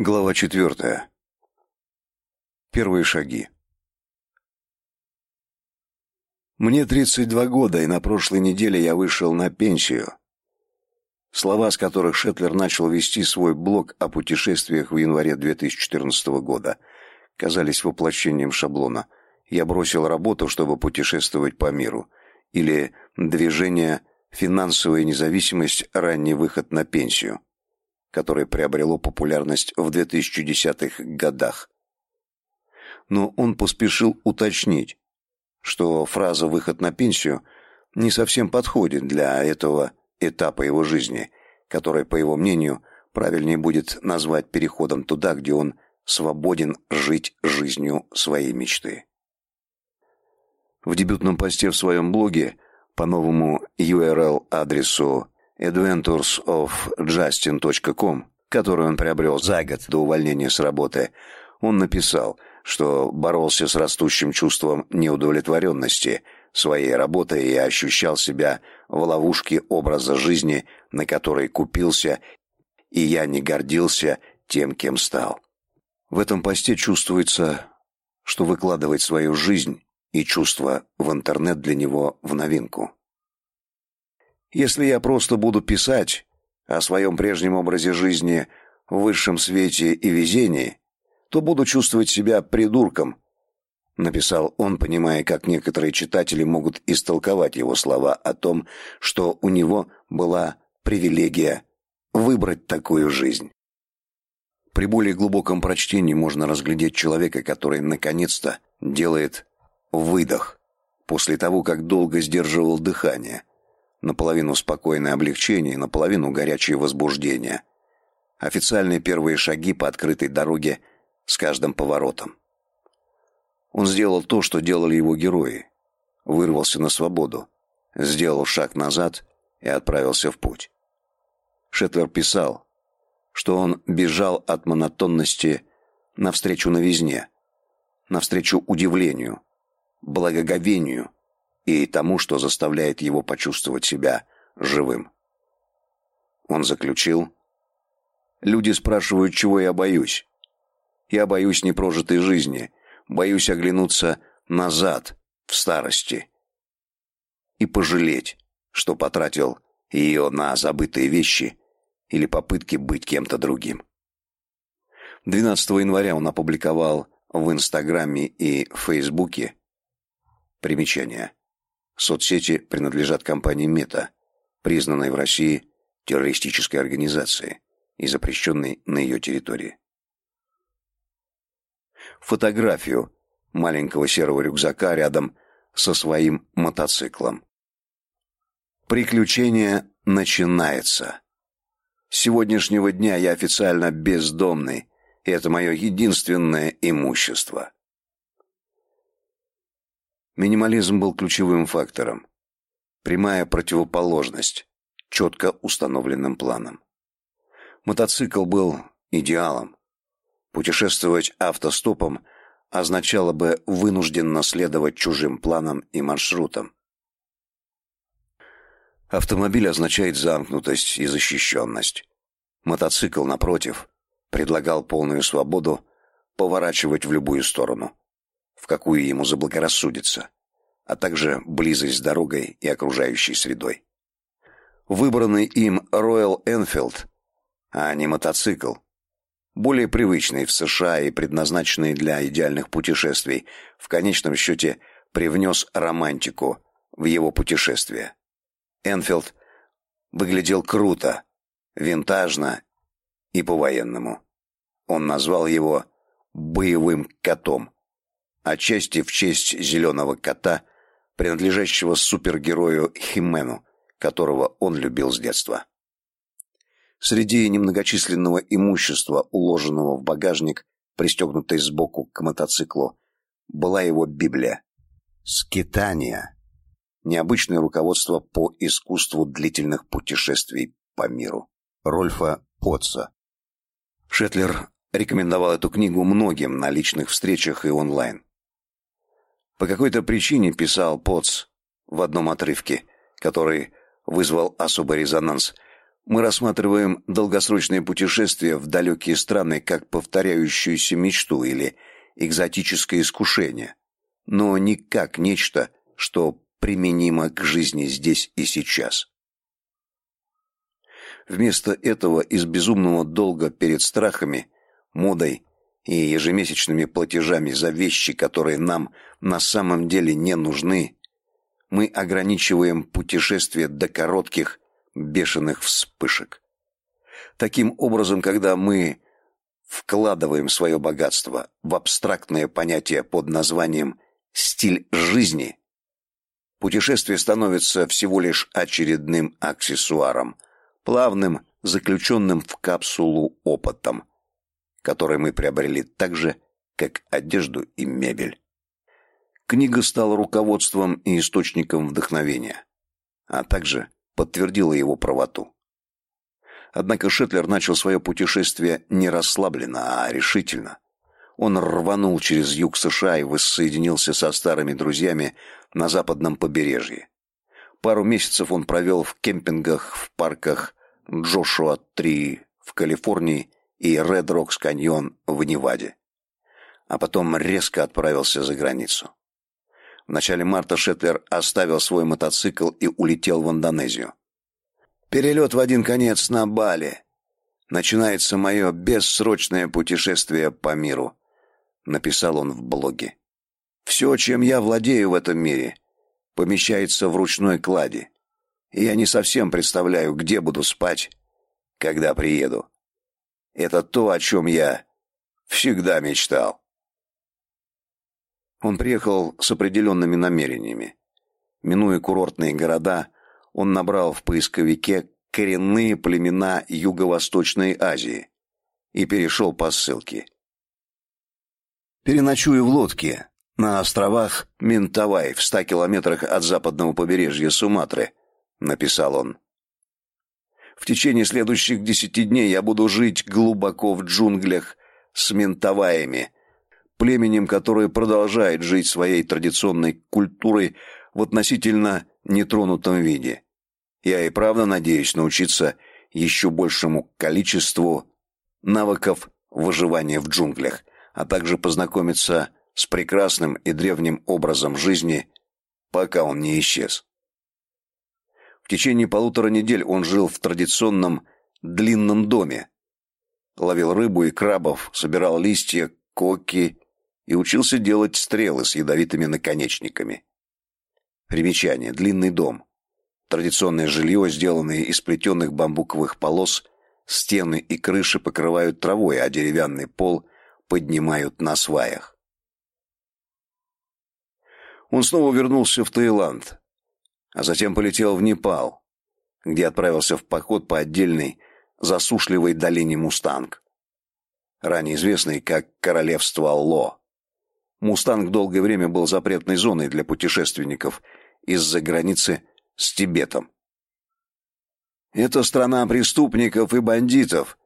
Глава четвертая. Первые шаги. Мне 32 года, и на прошлой неделе я вышел на пенсию. Слова, с которых Шетлер начал вести свой блог о путешествиях в январе 2014 года, казались воплощением шаблона. Я бросил работу, чтобы путешествовать по миру. Или движение «Финансовая независимость. Ранний выход на пенсию», которое приобрело популярность в 2010-х годах. Но он поспешил уточнить, что фраза «выход на пенсию» не совсем подходит для этого этапа его жизни, который, по его мнению, правильнее будет назвать переходом туда, где он свободен жить жизнью своей мечты. В дебютном посте в своем блоге по новому URL-адресу adventuresofjustin.com, который он приобрел за год до увольнения с работы, он написал, что боролся с растущим чувством неудовлетворенности своей работой и ощущал себя в ловушке образа жизни, на который купился, и я не гордился тем, кем стал. В этом посте чувствуется, что выкладывать свою жизнь и чувства в интернет для него в новинку. Если я просто буду писать о своем прежнем образе жизни в высшем свете и везении, то буду чувствовать себя придурком, написал он, понимая, как некоторые читатели могут истолковать его слова о том, что у него была привилегия выбрать такую жизнь. При более глубоком прочтении можно разглядеть человека, который наконец-то делает выдох после того, как долго сдерживал дыхание. Наполовину спокойное облегчение, наполовину горячее возбуждение. Официальные первые шаги по открытой дороге с каждым поворотом. Он сделал то, что делали его герои. Вырвался на свободу, сделал шаг назад и отправился в путь. Шетлер писал, что он бежал от монотонности навстречу новизне, навстречу удивлению, благоговению и тому, что заставляет его почувствовать себя живым. Он заключил, «Люди спрашивают, чего я боюсь. Я боюсь непрожитой жизни, боюсь оглянуться назад, в старости, и пожалеть, что потратил ее на забытые вещи или попытки быть кем-то другим. 12 января он опубликовал в Инстаграме и Фейсбуке примечание. Соцсети принадлежат компании Мета, признанной в России террористической организацией и запрещенной на ее территории фотографию маленького серого рюкзака рядом со своим мотоциклом. Приключение начинается. С сегодняшнего дня я официально бездомный, и это мое единственное имущество. Минимализм был ключевым фактором. Прямая противоположность четко установленным планом. Мотоцикл был идеалом. Путешествовать автостопом означало бы вынужденно следовать чужим планам и маршрутам. Автомобиль означает замкнутость и защищенность. Мотоцикл, напротив, предлагал полную свободу поворачивать в любую сторону, в какую ему заблагорассудится, а также близость с дорогой и окружающей средой. Выбранный им Royal Enfield, а не мотоцикл, более привычный в США и предназначенный для идеальных путешествий, в конечном счете привнес романтику в его путешествие. Энфилд выглядел круто, винтажно и по-военному. Он назвал его «боевым котом», отчасти в честь зеленого кота, принадлежащего супергерою Химену, которого он любил с детства. Среди немногочисленного имущества, уложенного в багажник, пристегнутой сбоку к мотоциклу, была его Библия. Скитания. Необычное руководство по искусству длительных путешествий по миру. Рольфа Потца. Шетлер рекомендовал эту книгу многим на личных встречах и онлайн. По какой-то причине писал Потц в одном отрывке, который вызвал особый резонанс – Мы рассматриваем долгосрочные путешествия в далекие страны как повторяющуюся мечту или экзотическое искушение, но не как нечто, что применимо к жизни здесь и сейчас. Вместо этого из безумного долга перед страхами, модой и ежемесячными платежами за вещи, которые нам на самом деле не нужны, мы ограничиваем путешествие до коротких, бешеных вспышек. Таким образом, когда мы вкладываем свое богатство в абстрактное понятие под названием «стиль жизни», путешествие становится всего лишь очередным аксессуаром, плавным, заключенным в капсулу опытом, который мы приобрели так же, как одежду и мебель. Книга стала руководством и источником вдохновения, а также подтвердила его правоту. Однако Шетлер начал свое путешествие не расслабленно, а решительно. Он рванул через юг США и воссоединился со старыми друзьями на западном побережье. Пару месяцев он провел в кемпингах в парках Джошуа-3 в Калифорнии и Ред Рокс каньон в Неваде. А потом резко отправился за границу. В начале марта Шетлер оставил свой мотоцикл и улетел в Индонезию. Перелет в один конец на Бали. Начинается мое бессрочное путешествие по миру, написал он в блоге. Все, чем я владею в этом мире, помещается в ручной кладе. И я не совсем представляю, где буду спать, когда приеду. Это то, о чем я всегда мечтал. Он приехал с определенными намерениями. Минуя курортные города, он набрал в поисковике коренные племена Юго-Восточной Азии и перешел по ссылке. «Переночую в лодке на островах Ментавай в ста километрах от западного побережья Суматры», — написал он. «В течение следующих десяти дней я буду жить глубоко в джунглях с Ментаваями, племенем, которое продолжает жить своей традиционной культурой в относительно нетронутом виде. Я и правда надеюсь научиться еще большему количеству навыков выживания в джунглях, а также познакомиться с прекрасным и древним образом жизни, пока он не исчез. В течение полутора недель он жил в традиционном длинном доме, ловил рыбу и крабов, собирал листья, коки и учился делать стрелы с ядовитыми наконечниками. Примечание. Длинный дом. Традиционное жилье, сделанное из плетеных бамбуковых полос, стены и крыши покрывают травой, а деревянный пол поднимают на сваях. Он снова вернулся в Таиланд, а затем полетел в Непал, где отправился в поход по отдельной засушливой долине Мустанг, ранее известной как Королевство Ло. Мустанг долгое время был запретной зоной для путешественников из-за границы с Тибетом. Это страна преступников и бандитов,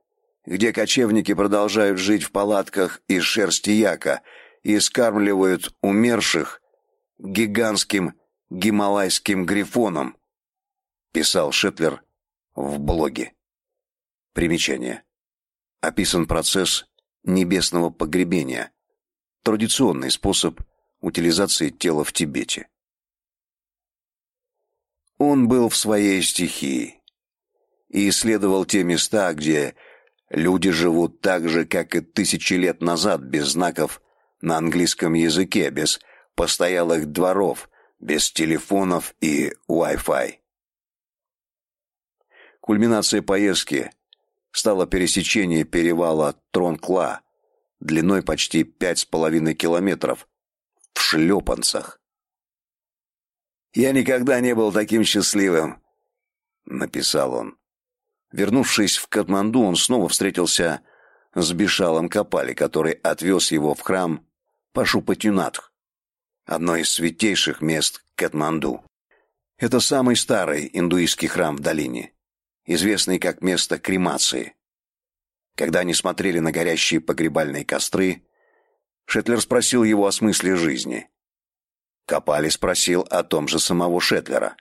где кочевники продолжают жить в палатках из шерсти яка и скармливают умерших гигантским гималайским грифоном, писал Шетлер в блоге. Примечание. Описан процесс небесного погребения, традиционный способ утилизации тела в Тибете. Он был в своей стихии и исследовал те места, где люди живут так же, как и тысячи лет назад, без знаков на английском языке, без постоялых дворов, без телефонов и Wi-Fi. Кульминацией поездки стало пересечение перевала Тронкла, длиной почти пять с половиной километров, в шлепанцах. «Я никогда не был таким счастливым», — написал он. Вернувшись в Катманду, он снова встретился с Бишалом Капали, который отвез его в храм Пашупатюнатх, одно из святейших мест Катманду. Это самый старый индуистский храм в долине, известный как место кремации. Когда они смотрели на горящие погребальные костры, Шетлер спросил его о смысле жизни. Капали спросил о том же самого Шетлера.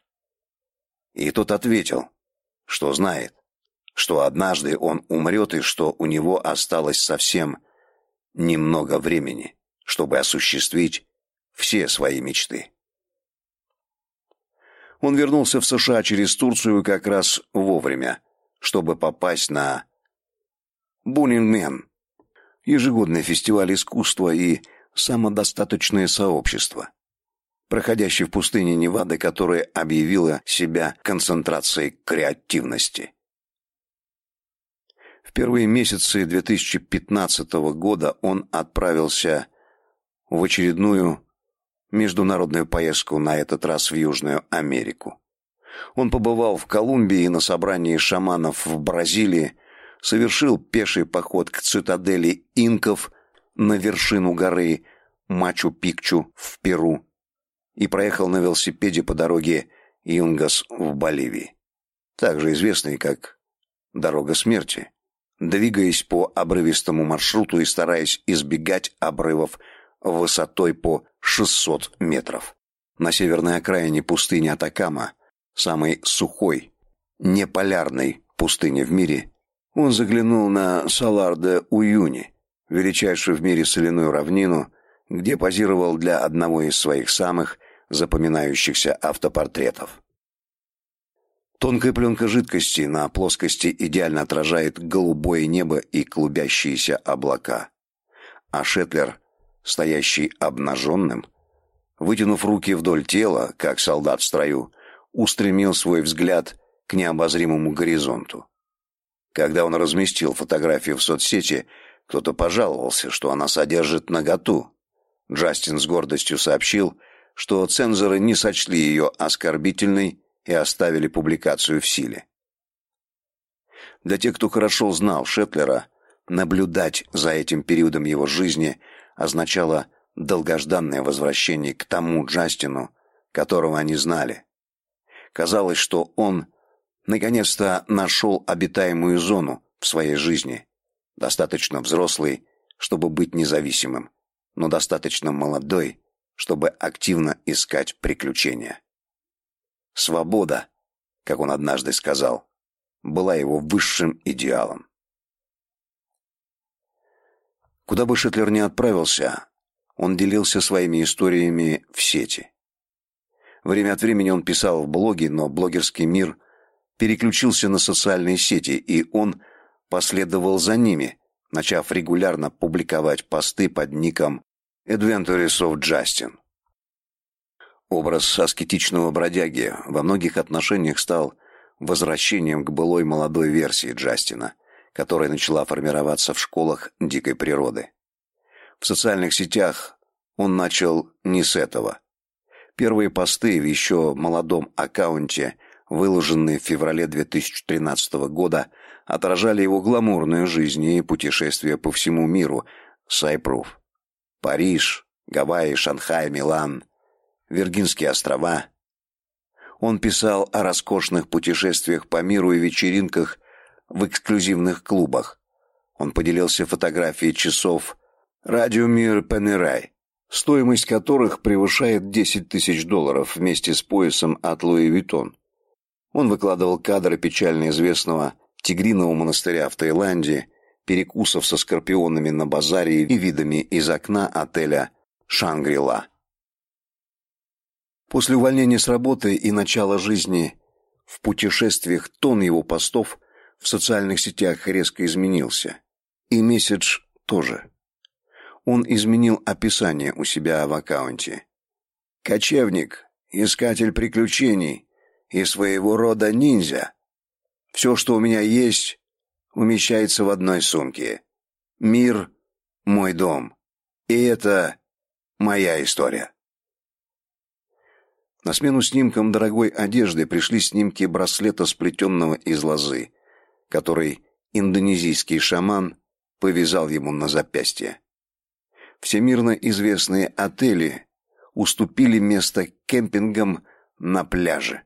И тот ответил, что знает. что однажды он умрет и что у него осталось совсем немного времени, чтобы осуществить все свои мечты. Он вернулся в США через Турцию как раз вовремя, чтобы попасть на Бунинмен, ежегодный фестиваль искусства и самодостаточное сообщество, проходящий в пустыне Невады, которое объявило себя концентрацией креативности. В первые месяцы 2015 года он отправился в очередную международную поездку, на этот раз в Южную Америку. Он побывал в Колумбии на собрании шаманов в Бразилии, совершил пеший поход к цитадели инков на вершину горы Мачу-Пикчу в Перу и проехал на велосипеде по дороге Юнгас в Боливии, также известной как «Дорога смерти», двигаясь по обрывистому маршруту и стараясь избегать обрывов высотой по 600 метров. На северной окраине пустыни Атакама, самой сухой, неполярной пустыни в мире, он заглянул на Салар-де-Уюни, величайшую в мире соляную равнину, где позировал для одного из своих самых запоминающихся автопортретов. Тонкая пленка жидкости на плоскости идеально отражает голубое небо и клубящиеся облака. А Шетлер, стоящий обнаженным, вытянув руки вдоль тела, как солдат в строю, устремил свой взгляд к необозримому горизонту. Когда он разместил фотографию в соцсети, кто-то пожаловался, что она содержит наготу. Джастин с гордостью сообщил, что цензоры не сочли ее оскорбительной и оставили публикацию в силе. Для тех, кто хорошо знал Шетлера, наблюдать за этим периодом его жизни означало долгожданное возвращение к тому Джастину, которого они знали. Казалось, что он наконец-то нашел обитаемую зону в своей жизни, достаточно взрослый, чтобы быть независимым, но достаточно молодой, чтобы активно искать приключения. Свобода, как он однажды сказал, была его высшим идеалом. Куда бы Шетлер ни отправился, он делился своими историями в сети. Время от времени он писал в блоге, но блогерский мир переключился на социальные сети, и он последовал за ними, начав регулярно публиковать посты под ником Adventures of Justin. Образ аскетичного бродяги во многих отношениях стал возвращением к былой молодой версии Джастина, которая начала формироваться в школах дикой природы. В социальных сетях он начал не с этого. Первые посты в еще молодом аккаунте, выложенные в феврале 2013 года, отражали его гламурную жизнь и путешествия по всему миру. Сайпруф, Париж, Гавайи, Шанхай, Милан – Виргинские острова. Он писал о роскошных путешествиях по миру и вечеринках в эксклюзивных клубах. Он поделился фотографией часов «Radiomir Panerai», стоимость которых превышает 10 тысяч долларов вместе с поясом от Louis Vuitton. Он выкладывал кадры печально известного Тигриного монастыря в Таиланде, перекусов со скорпионами на базаре и видами из окна отеля «Shangri-La». После увольнения с работы и начала жизни в путешествиях тон его постов в социальных сетях резко изменился. И месседж тоже. Он изменил описание у себя в аккаунте. «Кочевник, искатель приключений и своего рода ниндзя. Все, что у меня есть, умещается в одной сумке. Мир — мой дом. И это моя история». На смену снимкам дорогой одежды пришли снимки браслета, сплетенного из лозы, который индонезийский шаман повязал ему на запястье. Всемирно известные отели уступили место кемпингам на пляже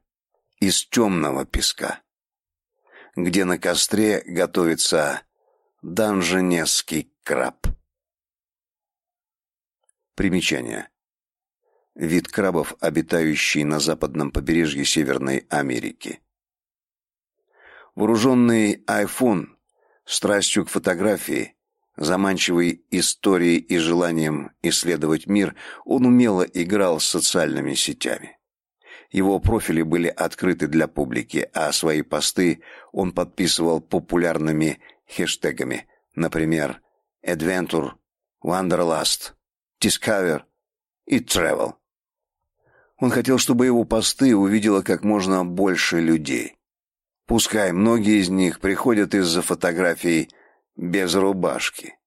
из темного песка, где на костре готовится данженесский краб. Примечание. Вид крабов, обитающий на западном побережье Северной Америки. Вооруженный iPhone, страстью к фотографии, заманчивой историей и желанием исследовать мир, он умело играл с социальными сетями. Его профили были открыты для публики, а свои посты он подписывал популярными хэштегами, например, Adventure, Wanderlust, Discover и Travel. Он хотел, чтобы его посты увидело как можно больше людей. Пускай многие из них приходят из-за фотографий без рубашки.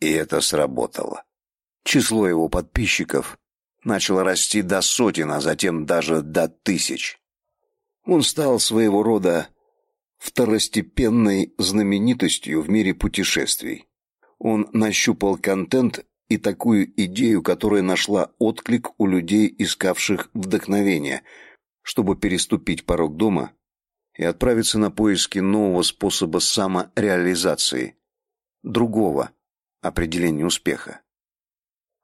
И это сработало. Число его подписчиков начало расти до сотен, а затем даже до тысяч. Он стал своего рода второстепенной знаменитостью в мире путешествий. Он нащупал контент и такую идею, которая нашла отклик у людей, искавших вдохновения, чтобы переступить порог дома и отправиться на поиски нового способа самореализации, другого определения успеха.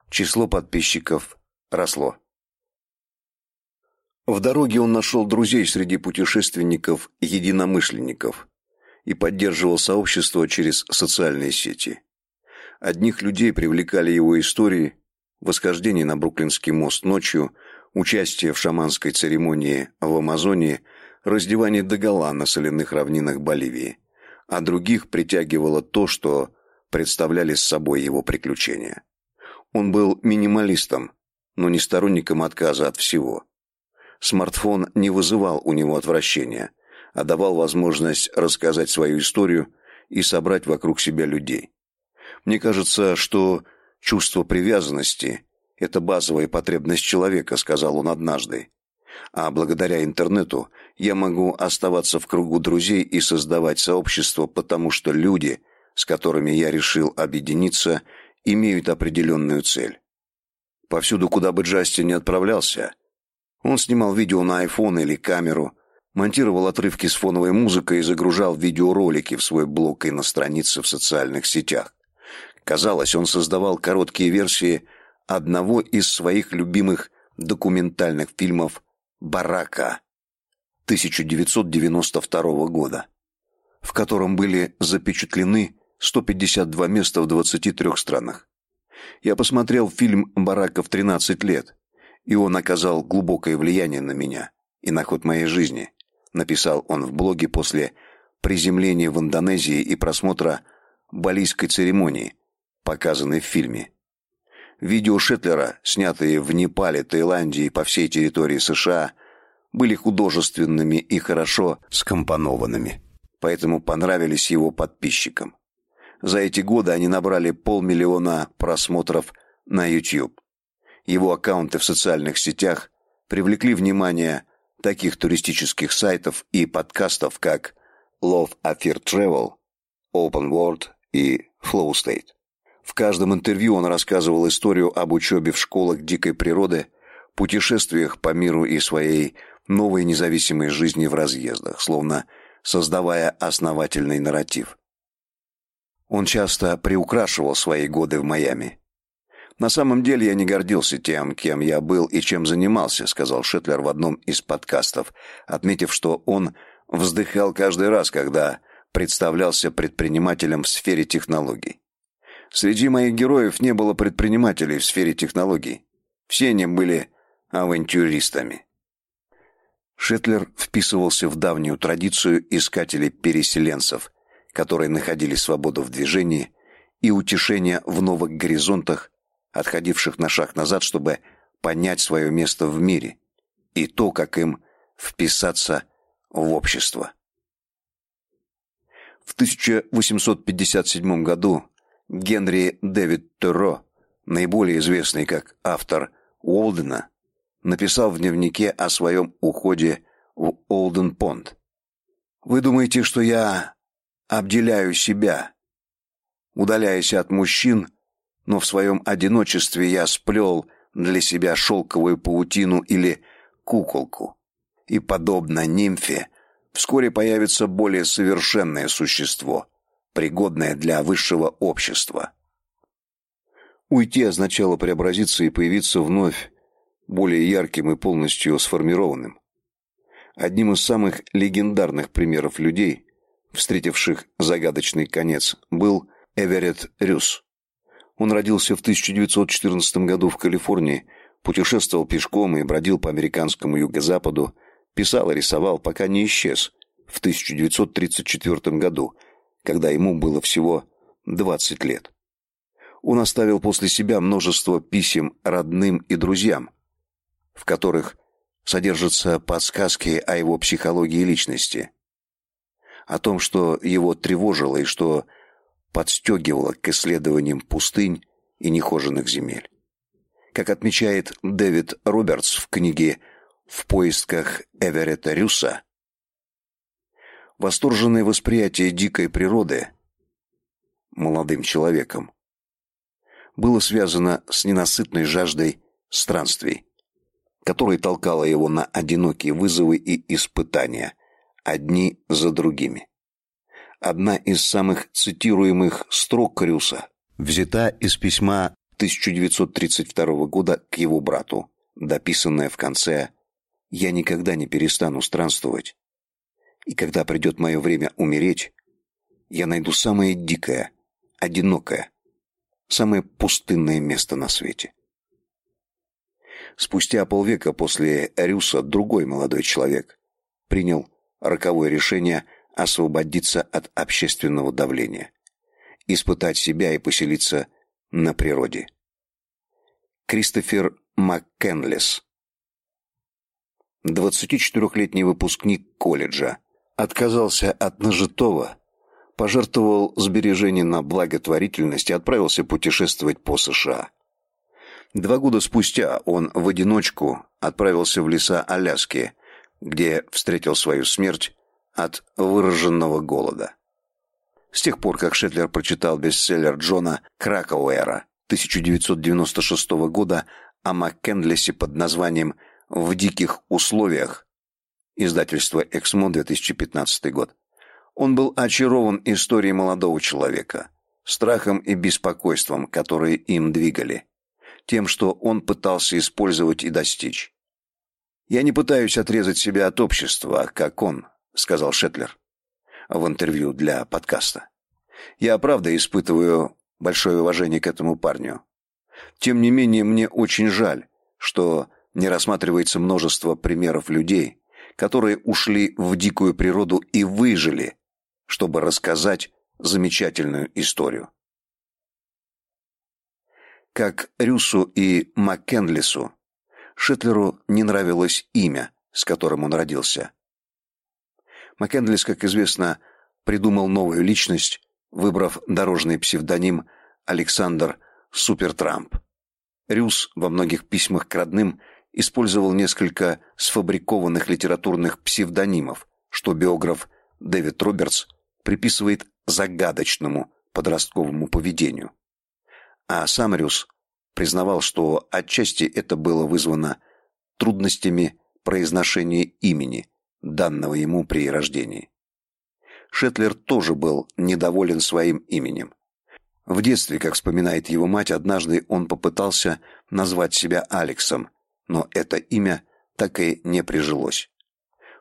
Число подписчиков росло. В дороге он нашел друзей среди путешественников-единомышленников и поддерживал сообщество через социальные сети. Одних людей привлекали его истории, восхождение на Бруклинский мост ночью, участие в шаманской церемонии в Амазонии – раздевание догола на соляных равнинах Боливии, а других притягивало то, что представляли с собой его приключения. Он был минималистом, но не сторонником отказа от всего. Смартфон не вызывал у него отвращения, а давал возможность рассказать свою историю и собрать вокруг себя людей. Мне кажется, что чувство привязанности – это базовая потребность человека, сказал он однажды, а благодаря интернету я могу оставаться в кругу друзей и создавать сообщество, потому что люди, с которыми я решил объединиться, имеют определенную цель. Повсюду, куда бы Джастин не отправлялся, он снимал видео на iPhone или камеру, монтировал отрывки с фоновой музыкой и загружал видеоролики в свой блог и на страницы в социальных сетях. Казалось, он создавал короткие версии одного из своих любимых документальных фильмов «Барака» 1992 года, в котором были запечатлены 152 места в 23 странах. Я посмотрел фильм «Барака» в 13 лет, и он оказал глубокое влияние на меня и на ход моей жизни, написал он в блоге после приземления в Индонезии и просмотра балийской церемонии, показанной в фильме. Видео Шетлера, снятые в Непале, Таиланде и по всей территории США, были художественными и хорошо скомпонованными, поэтому понравились его подписчикам. За эти годы они набрали полмиллиона просмотров на YouTube. Его аккаунты в социальных сетях привлекли внимание таких туристических сайтов и подкастов, как Love Affair Travel, Open World и Flow State. В каждом интервью он рассказывал историю об учебе в школах дикой природы, путешествиях по миру и своей новой независимой жизни в разъездах, словно создавая основательный нарратив. Он часто приукрашивал свои годы в Майами. «На самом деле я не гордился тем, кем я был и чем занимался», сказал Шетлер в одном из подкастов, отметив, что он вздыхал каждый раз, когда представлялся предпринимателем в сфере технологий. Среди моих героев не было предпринимателей в сфере технологий. Все они были авантюристами. Шетлер вписывался в давнюю традицию искателей-переселенцев, которые находили свободу в движении и утешение в новых горизонтах, отходивших на шаг назад, чтобы понять свое место в мире и то, как им вписаться в общество. В 1857 году Генри Дэвид Туро, наиболее известный как автор Уолдена, написал в дневнике о своем уходе в Олден-Понт. «Вы думаете, что я обделяю себя, удаляясь от мужчин, но в своем одиночестве я сплел для себя шелковую паутину или куколку, и, подобно нимфе, вскоре появится более совершенное существо, пригодное для высшего общества. Уйти означало преобразиться и появиться вновь более ярким и полностью сформированным. Одним из самых легендарных примеров людей, встретивших загадочный конец, был Эверетт Рюс. Он родился в 1914 году в Калифорнии, путешествовал пешком и бродил по американскому юго-западу, писал и рисовал, пока не исчез в 1934 году, когда ему было всего 20 лет. Он оставил после себя множество писем родным и друзьям, в которых содержатся подсказки о его психологии личности, о том, что его тревожило и что подстегивало к исследованиям пустынь и нехоженных земель. Как отмечает Дэвид Робертс в книге «В поисках Эверетта Рюса», восторженное восприятие дикой природы молодым человеком было связано с ненасытной жаждой странствий, которая толкала его на одинокие вызовы и испытания, одни за другими. Одна из самых цитируемых строк Крюса взята из письма 1932 года к его брату, дописанная в конце «Я никогда не перестану странствовать, и когда придет мое время умереть, я найду самое дикое, одинокое, самое пустынное место на свете». Спустя полвека после Рюса другой молодой человек принял роковое решение освободиться от общественного давления, испытать себя и поселиться на природе. Кристофер МакКенлес 24-летний выпускник колледжа, отказался от нажитого, пожертвовал сбережения на благотворительность и отправился путешествовать по США. Два года спустя он в одиночку отправился в леса Аляски, где встретил свою смерть от выраженного голода. С тех пор, как Шетлер прочитал бестселлер Джона Кракауэра 1996 года о Маккенлесе под названием «В диких условиях», издательство «Эксмо», 2015 год, он был очарован историей молодого человека, страхом и беспокойством, которые им двигали, тем, что он пытался использовать и достичь. «Я не пытаюсь отрезать себя от общества, как он», — сказал Шетлер в интервью для подкаста. «Я, правда, испытываю большое уважение к этому парню. Тем не менее, мне очень жаль, что не рассматривается множество примеров людей, которые ушли в дикую природу и выжили, чтобы рассказать замечательную историю. Как Рюсу и Маккенлису, Шетлеру не нравилось имя, с которым он родился. Маккендлис, как известно, придумал новую личность, выбрав дорожный псевдоним Александр Супертрамп. Рюс во многих письмах к родным использовал несколько сфабрикованных литературных псевдонимов, что биограф Дэвид Робертс приписывает загадочному подростковому поведению. А сам Рюс признавал, что отчасти это было вызвано трудностями произношения имени, данного ему при рождении. Шетлер тоже был недоволен своим именем. В детстве, как вспоминает его мать, однажды он попытался назвать себя Алексом, но это имя так и не прижилось.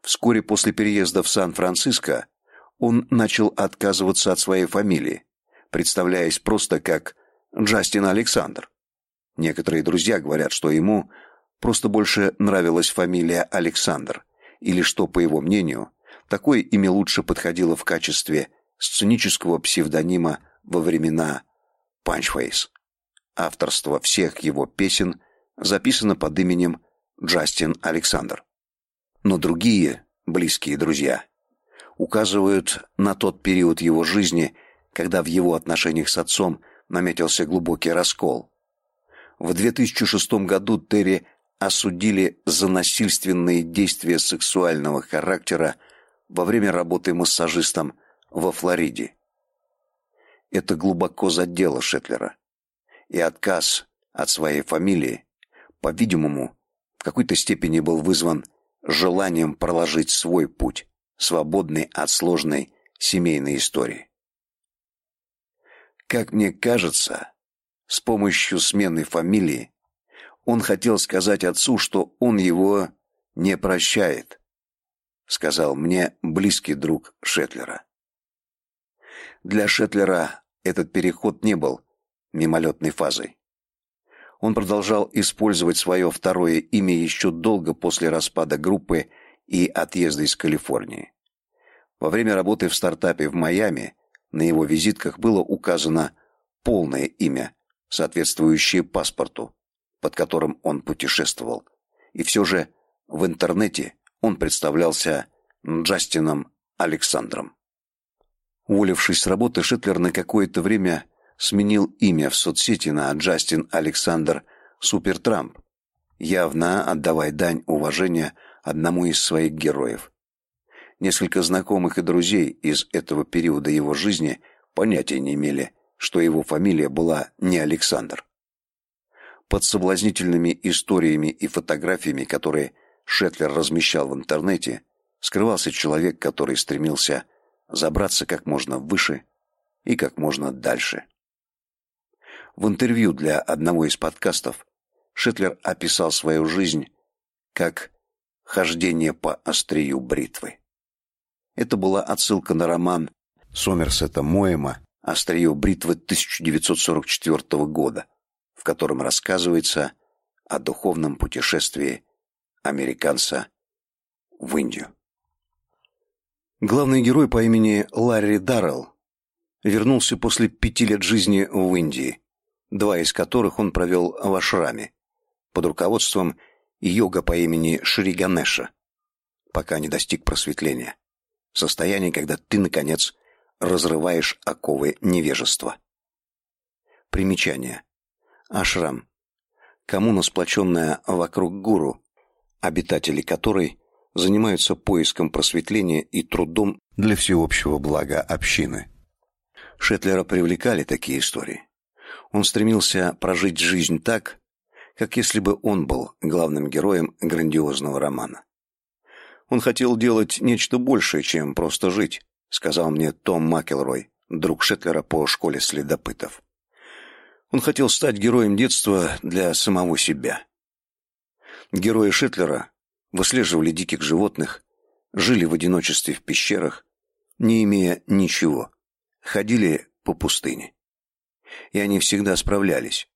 Вскоре после переезда в Сан-Франциско он начал отказываться от своей фамилии, представляясь просто как Джастин Александр. Некоторые друзья говорят, что ему просто больше нравилась фамилия Александр, или что, по его мнению, такое имя лучше подходило в качестве сценического псевдонима во времена Панчфейс. Авторство всех его песен записано под именем Джастин Александр. Но другие близкие друзья указывают на тот период его жизни, когда в его отношениях с отцом наметился глубокий раскол. В 2006 году Терри осудили за насильственные действия сексуального характера во время работы массажистом во Флориде. Это глубоко задело Шетлера. И отказ от своей фамилии, по-видимому, в какой-то степени был вызван желанием проложить свой путь, свободный от сложной семейной истории. Как мне кажется, с помощью смены фамилии он хотел сказать отцу, что он его не прощает, сказал мне близкий друг Шетлера. Для Шетлера этот переход не был мимолетной фазой. Он продолжал использовать свое второе имя еще долго после распада группы и отъезда из Калифорнии. Во время работы в стартапе в Майами на его визитках было указано полное имя, соответствующее паспорту, под которым он путешествовал. И все же в интернете он представлялся Джастином Александром. Уволившись с работы, Шетлер на какое-то время сменил имя в соцсети на Джастин Александр Супертрамп, явно отдавая дань уважения одному из своих героев. Несколько знакомых и друзей из этого периода его жизни понятия не имели, что его фамилия была не Александр. Под соблазнительными историями и фотографиями, которые Шетлер размещал в интернете, скрывался человек, который стремился забраться как можно выше и как можно дальше. В интервью для одного из подкастов Шетлер описал свою жизнь как «хождение по острию бритвы». Это была отсылка на роман Сомерсета Моэма «Острие бритвы» 1944 года, в котором рассказывается о духовном путешествии американца в Индию. Главный герой по имени Ларри Даррелл вернулся после пяти лет жизни в Индии, два из которых он провел в ашраме под руководством йога по имени Шри Ганеша, пока не достиг просветления. Состояние, когда ты, наконец, разрываешь оковы невежества. Примечание. Ашрам. Коммуна, сплоченная вокруг гуру, обитатели которой занимаются поиском просветления и трудом для всеобщего блага общины. Шетлера привлекали такие истории. Он стремился прожить жизнь так, как если бы он был главным героем грандиозного романа. Он хотел делать нечто большее, чем просто жить, сказал мне Том Макелрой, друг Шетлера по школе следопытов. Он хотел стать героем детства для самого себя. Герои Шетлера выслеживали диких животных, жили в одиночестве в пещерах, не имея ничего, ходили по пустыне. И они всегда справлялись.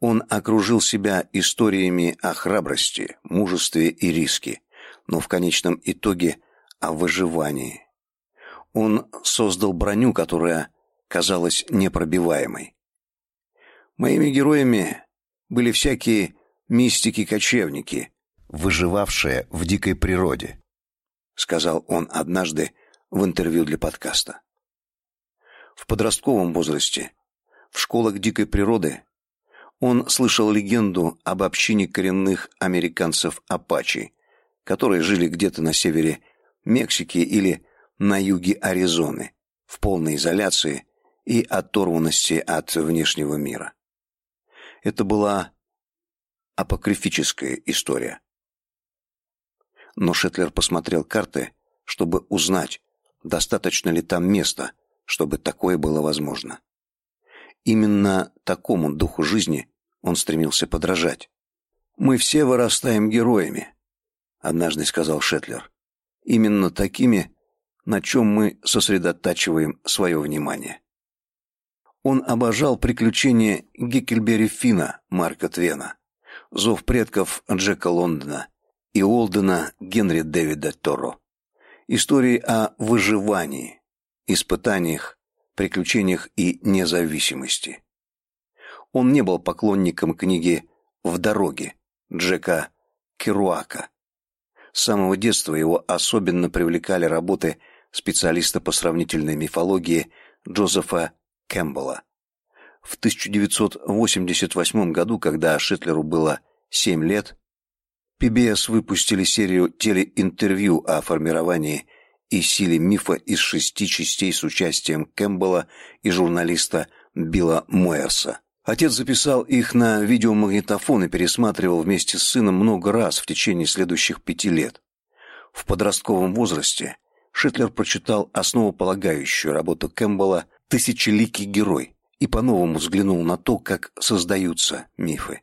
Он окружил себя историями о храбрости, мужестве и риске, но в конечном итоге о выживании. Он создал броню, которая казалась непробиваемой. Моими героями были всякие мистики-кочевники, выживавшая в дикой природе, сказал он однажды в интервью для подкаста. В подростковом возрасте, в школах дикой природы, он слышал легенду об общине коренных американцев-апачи, которые жили где-то на севере Мексики или на юге Аризоны, в полной изоляции и оторванности от внешнего мира. Это была апокрифическая история. Но Шетлер посмотрел карты, чтобы узнать, достаточно ли там места, чтобы такое было возможно. Именно такому духу жизни он стремился подражать. «Мы все вырастаем героями», — однажды сказал Шетлер. «Именно такими, на чем мы сосредотачиваем свое внимание». Он обожал приключения Геккельбери Фина Марка Твена, зов предков Джека Лондона и Олдена Генри Дэвида Торо. Истории о выживании, испытаниях, приключениях и независимости. Он не был поклонником книги «В дороге» Джека Керуака. С самого детства его особенно привлекали работы специалиста по сравнительной мифологии Джозефа Кэмпбелла. В 1988 году, когда Шетлеру было 7 лет, PBS выпустили серию телеинтервью о формировании и силе мифа из шести частей с участием Кэмпбелла и журналиста Билла Мойерса. Отец записал их на видеомагнитофон и пересматривал вместе с сыном много раз в течение следующих пяти лет. В подростковом возрасте Шетлер прочитал основополагающую работу Кэмпбелла «Тысячеликий герой» и по-новому взглянул на то, как создаются мифы.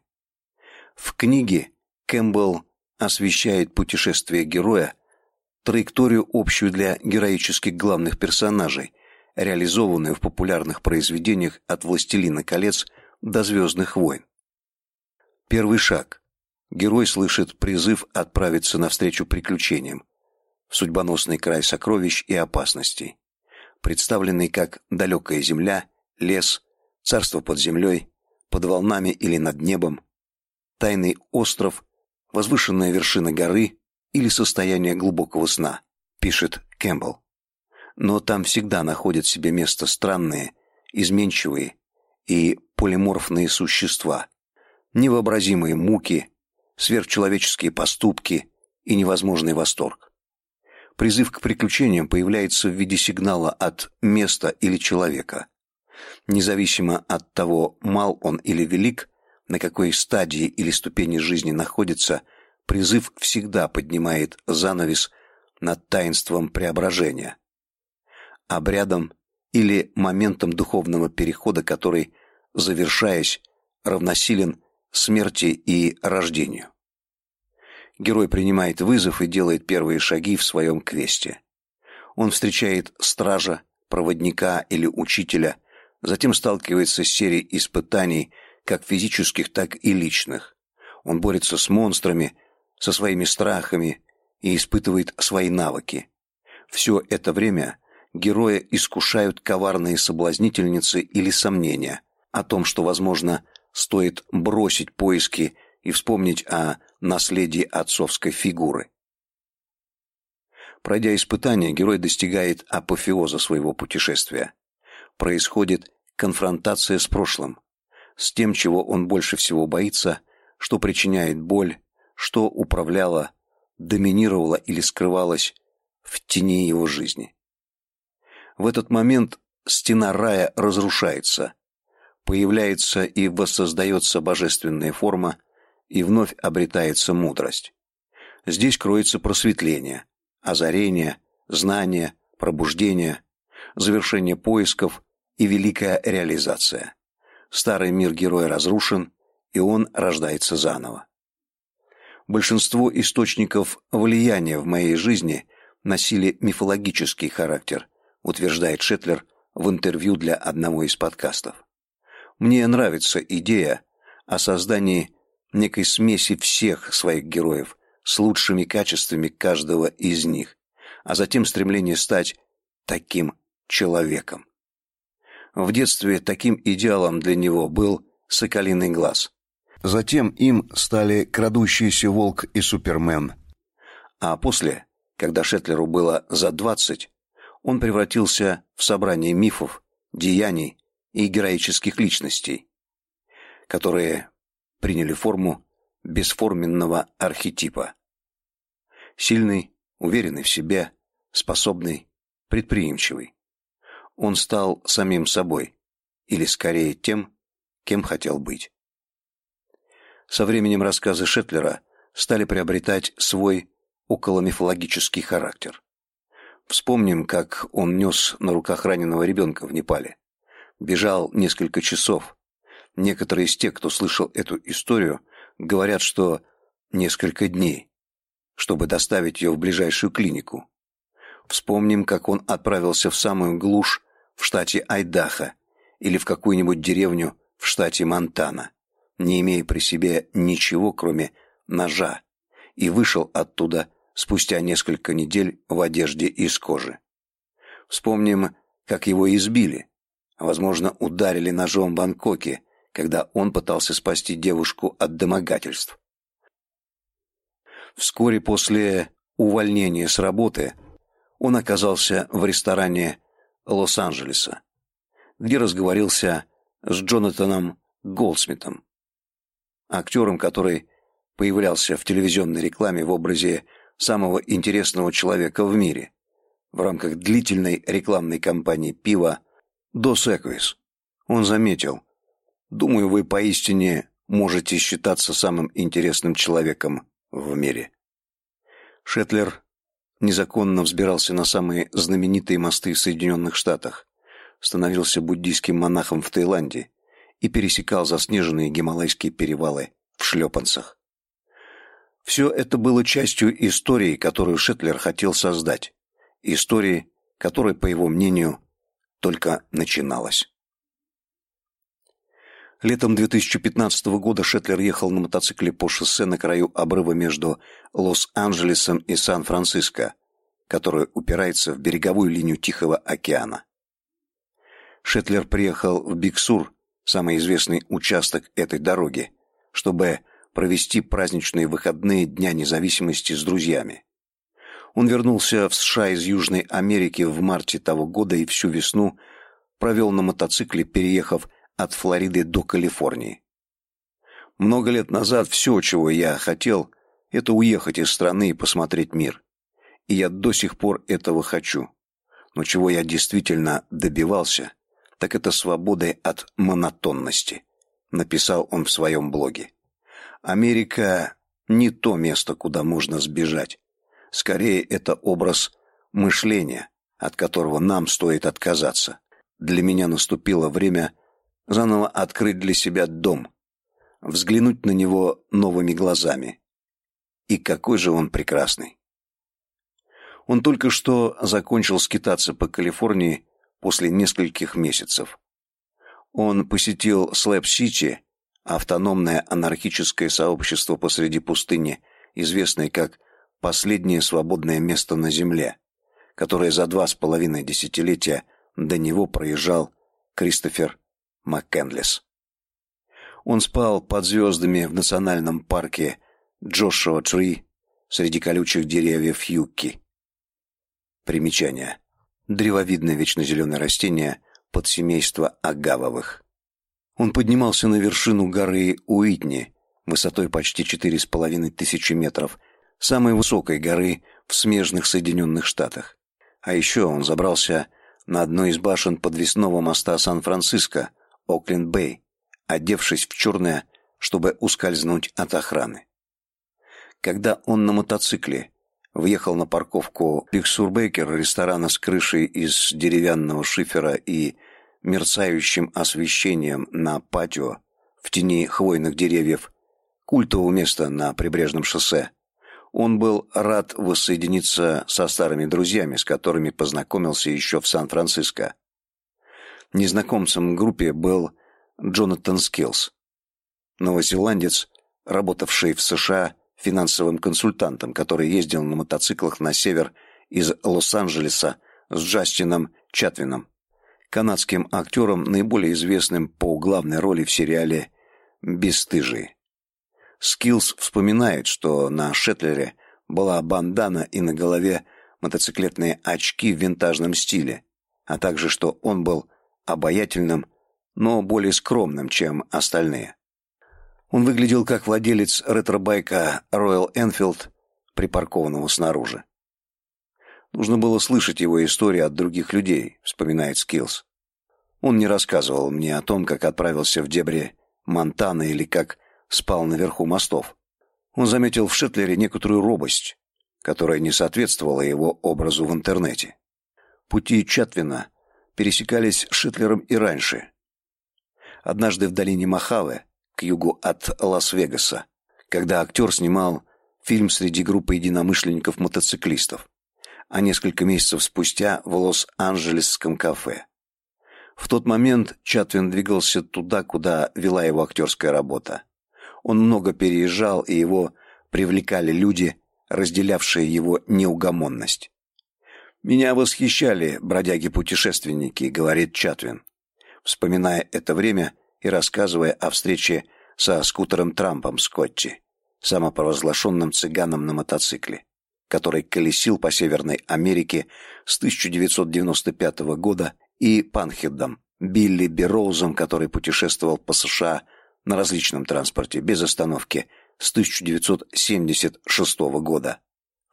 В книге Кэмпбелл освещает путешествие героя траекторию общую для героических главных персонажей, реализованную в популярных произведениях от «Властелина колец» до «Звездных войн». Первый шаг. Герой слышит призыв отправиться навстречу приключениям, в судьбоносный край сокровищ и опасностей, представленный как далекая земля, лес, царство под землей, под волнами или над небом, тайный остров, возвышенная вершина горы или состояние глубокого сна, пишет Кэмпбелл. Но там всегда находят себе место странные, изменчивые и полиморфные существа, невообразимые муки, сверхчеловеческие поступки и невозможный восторг. Призыв к приключениям появляется в виде сигнала от места или человека. Независимо от того, мал он или велик, на какой стадии или ступени жизни находится, призыв всегда поднимает занавес над таинством преображения, обрядом или моментом духовного перехода, который, завершаясь, равносилен смерти и рождению. Герой принимает вызов и делает первые шаги в своем квесте. Он встречает стража, проводника или учителя, затем сталкивается с серией испытаний, как физических, так и личных. Он борется с монстрами, со своими страхами и испытывает свои навыки. Все это время героя искушают коварные соблазнительницы или сомнения о том, что, возможно, стоит бросить поиски и вспомнить о наследии отцовской фигуры. Пройдя испытание, герой достигает апофеоза своего путешествия. Происходит конфронтация с прошлым, с тем, чего он больше всего боится, что причиняет боль, что управляло, доминировало или скрывалось в тени его жизни. В этот момент стена рая разрушается, появляется и воссоздается божественная форма, и вновь обретается мудрость. Здесь кроется просветление, озарение, знание, пробуждение, завершение поисков и великая реализация. Старый мир героя разрушен, и он рождается заново. Большинство источников влияния в моей жизни носили мифологический характер, утверждает Шетлер в интервью для одного из подкастов. Мне нравится идея о создании некой смеси всех своих героев с лучшими качествами каждого из них, а затем стремление стать таким человеком. В детстве таким идеалом для него был соколиный глаз. Затем им стали крадущийся волк и супермен. А после, когда Шетлеру было за двадцать, он превратился в собрание мифов, деяний и героических личностей, которые приняли форму бесформенного архетипа. Сильный, уверенный в себе, способный, предприимчивый. Он стал самим собой, или скорее тем, кем хотел быть. Со временем рассказы Шетлера стали приобретать свой околомифологический характер. Вспомним, как он нес на руках раненого ребенка в Непале. Бежал несколько часов. Некоторые из тех, кто слышал эту историю, говорят, что несколько дней, чтобы доставить ее в ближайшую клинику. Вспомним, как он отправился в самую глушь в штате Айдахо или в какую-нибудь деревню в штате Монтана, не имея при себе ничего, кроме ножа, и вышел оттуда спустя несколько недель в одежде из кожи. Вспомним, как его избили, Возможно, ударили ножом в Бангкоке, когда он пытался спасти девушку от домогательств. Вскоре после увольнения с работы он оказался в ресторане Лос-Анджелеса, где разговорился с Джонатаном Голдсмитом, актером, который появлялся в телевизионной рекламе в образе самого интересного человека в мире в рамках длительной рекламной кампании пива Дос Эквис. Он заметил. Думаю, вы поистине можете считаться самым интересным человеком в мире. Шетлер незаконно взбирался на самые знаменитые мосты в Соединенных Штатах, становился буддийским монахом в Таиланде и пересекал заснеженные гималайские перевалы в шлепанцах. Все это было частью истории, которую Шетлер хотел создать. Истории, которая, по его мнению, только начиналась. Летом 2015 года Шетлер ехал на мотоцикле по шоссе на краю обрыва между Лос-Анджелесом и Сан-Франциско, которое упирается в береговую линию Тихого океана. Шетлер приехал в Биксур, самый известный участок этой дороги, чтобы провести праздничные выходные Дня независимости с друзьями. Он вернулся в США из Южной Америки в марте того года и всю весну провел на мотоцикле, переехав от Флориды до Калифорнии. Много лет назад все, чего я хотел, это уехать из страны и посмотреть мир. И я до сих пор этого хочу. Но чего я действительно добивался, так это свободы от монотонности, написал он в своем блоге. Америка не то место, куда можно сбежать. Скорее, это образ мышления, от которого нам стоит отказаться. Для меня наступило время заново открыть для себя дом, взглянуть на него новыми глазами. И какой же он прекрасный. Он только что закончил скитаться по Калифорнии после нескольких месяцев. Он посетил Слэб-Сити, автономное анархическое сообщество посреди пустыни, известное как «последнее свободное место на Земле», которое за два с половиной десятилетия до него проезжал Кристофер МакКенлес. Он спал под звездами в национальном парке Джошуа Три среди колючих деревьев Юкки. Примечание. Древовидное вечно зеленое растение подсемейства агавовых. Он поднимался на вершину горы Уитни, высотой почти четыре с половиной тысячи метров, самой высокой горы в смежных Соединенных Штатах. А еще он забрался на одну из башен подвесного моста Сан-Франциско, Окленд-Бэй, одевшись в черное, чтобы ускользнуть от охраны. Когда он на мотоцикле въехал на парковку Биксурбейкер ресторана с крышей из деревянного шифера и мерцающим освещением на патио в тени хвойных деревьев, культового места на прибрежном шоссе, он был рад воссоединиться со старыми друзьями, с которыми познакомился еще в Сан-Франциско. Незнакомцем в группе был Джонатан Скиллс, новозеландец, работавший в США финансовым консультантом, который ездил на мотоциклах на север из Лос-Анджелеса с Джастином Чатвином, канадским актером, наиболее известным по главной роли в сериале «Бесстыжие». Скиллс вспоминает, что на Шетлере была бандана и на голове мотоциклетные очки в винтажном стиле, а также что он был обаятельным, но более скромным, чем остальные. Он выглядел как владелец ретро-байка Royal Enfield, припаркованного снаружи. Нужно было слышать его историю от других людей, вспоминает Скиллс. Он не рассказывал мне о том, как отправился в дебри Монтана или как спал наверху мостов. Он заметил в Шетлере некоторую робость, которая не соответствовала его образу в интернете. Пути Чатвина пересекались Шитлером и раньше. Однажды в долине Мохаве, к югу от Лас-Вегаса, когда актер снимал фильм среди группы единомышленников-мотоциклистов, а несколько месяцев спустя в Лос-Анджелесском кафе. В тот момент Чатвин двигался туда, куда вела его актерская работа. Он много переезжал, и его привлекали люди, разделявшие его неугомонность. Меня восхищали бродяги-путешественники, говорит Чатвин, вспоминая это время и рассказывая о встрече со скутером Трампом Скотти, самопровозглашенным цыганом на мотоцикле, который колесил по Северной Америке с 1995 года, и Панхедом, Билли Бероузом, который путешествовал по США на различном транспорте без остановки с 1976 года.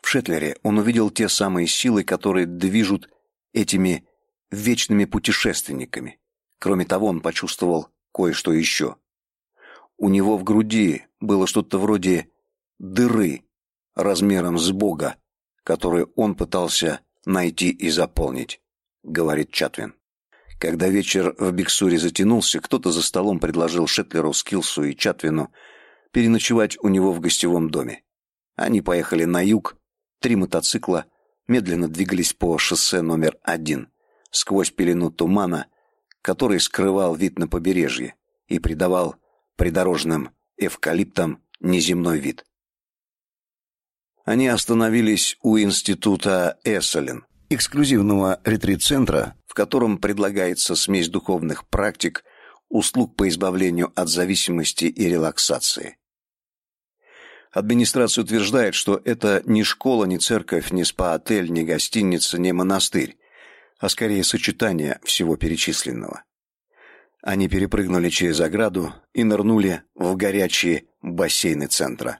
В Шетлере он увидел те самые силы, которые движут этими вечными путешественниками. Кроме того, он почувствовал кое-что еще. У него в груди было что-то вроде дыры размером с Бога, которую он пытался найти и заполнить, говорит Чатвин. Когда вечер в Биксуре затянулся, кто-то за столом предложил Шетлеру, Скилсу и Чатвину переночевать у него в гостевом доме. Они поехали на юг, три мотоцикла медленно двигались по шоссе номер один, сквозь пелену тумана, который скрывал вид на побережье и придавал придорожным эвкалиптам неземной вид. Они остановились у института Эсселен, эксклюзивного ретрит-центра, в котором предлагается смесь духовных практик, услуг по избавлению от зависимости и релаксации. Администрация утверждает, что это не школа, не церковь, не спа-отель, не гостиница, не монастырь, а скорее сочетание всего перечисленного. Они перепрыгнули через ограду и нырнули в горячие бассейны центра.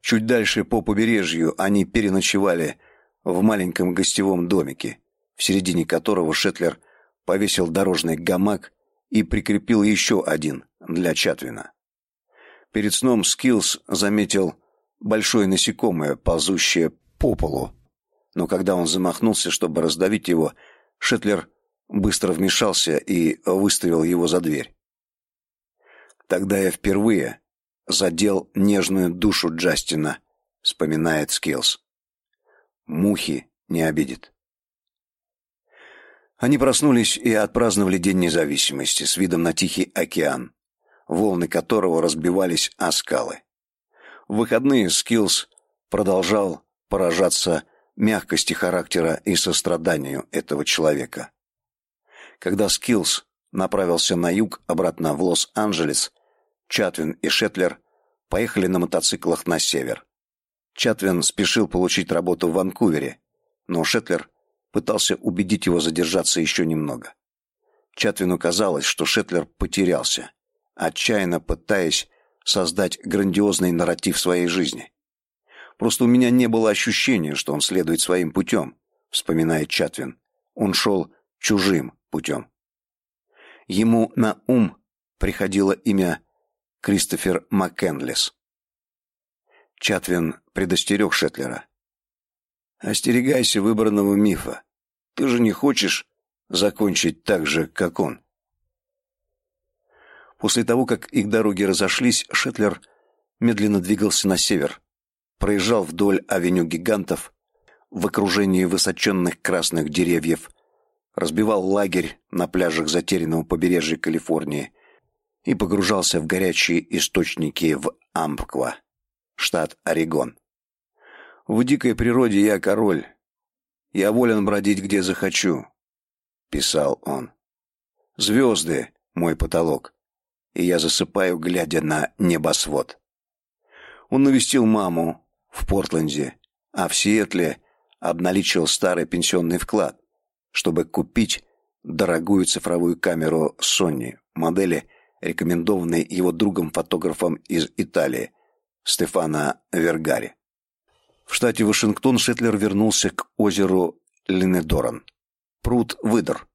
Чуть дальше по побережью они переночевали в маленьком гостевом домике, в середине которого Шетлер повесил дорожный гамак и прикрепил еще один для Чатвина. Перед сном Скиллс заметил большое насекомое, ползущее по полу. Но когда он замахнулся, чтобы раздавить его, Шетлер быстро вмешался и выставил его за дверь. Тогда я впервые задел нежную душу Джастина, вспоминает Скиллс. Мухи не обидит. Они проснулись и отпраздновали День независимости с видом на Тихий океан, волны которого разбивались о скалы. В выходные Скиллс продолжал поражаться мягкости характера и состраданию этого человека. Когда Скиллс направился на юг обратно в Лос-Анджелес, Чатвин и Шетлер поехали на мотоциклах на север. Чатвин спешил получить работу в Ванкувере, но Шетлер пытался убедить его задержаться еще немного. Чатвину казалось, что Шетлер потерялся, отчаянно пытаясь создать грандиозный нарратив своей жизни. Просто у меня не было ощущения, что он следует своим путем, вспоминает Чатвин. Он шел чужим путем. Ему на ум приходило имя Кристофер Маккенлес. Чатвин предостерег Шетлера. «Остерегайся выбранного мифа. Ты же не хочешь закончить так же, как он». После того, как их дороги разошлись, Шетлер медленно двигался на север, проезжал вдоль авеню гигантов в окружении высоченных красных деревьев, разбивал лагерь на пляжах затерянного побережья Калифорнии и погружался в горячие источники в Ампква, штат Орегон. В дикой природе я король. Я волен бродить где захочу, писал он. Звезды — мой потолок, и я засыпаю, глядя на небосвод. Он навестил маму в Портленде, а в Сиэтле обналичил старый пенсионный вклад, чтобы купить дорогую цифровую камеру Sony модели, рекомендованной его другом-фотографом из Италии Стефано Вергари. В штате Вашингтон Шетлер вернулся к озеру Линедоран, пруд Выдр,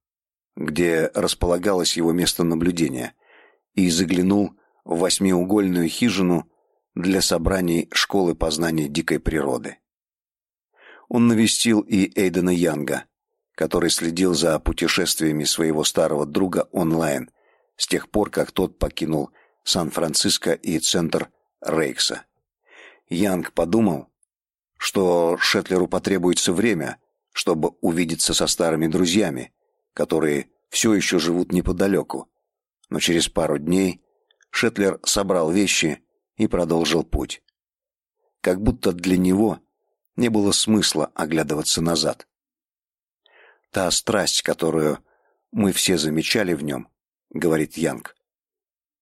где располагалось его место наблюдения, и заглянул в восьмиугольную хижину для собраний школы познания дикой природы. Он навестил и Эйдена Янга, который следил за путешествиями своего старого друга онлайн с тех пор, как тот покинул Сан-Франциско и центр Рейкса. Янг подумал, что Шетлеру потребуется время, чтобы увидеться со старыми друзьями, которые все еще живут неподалеку. Но через пару дней Шетлер собрал вещи и продолжил путь. Как будто для него не было смысла оглядываться назад. Та страсть, которую мы все замечали в нем, говорит Янг,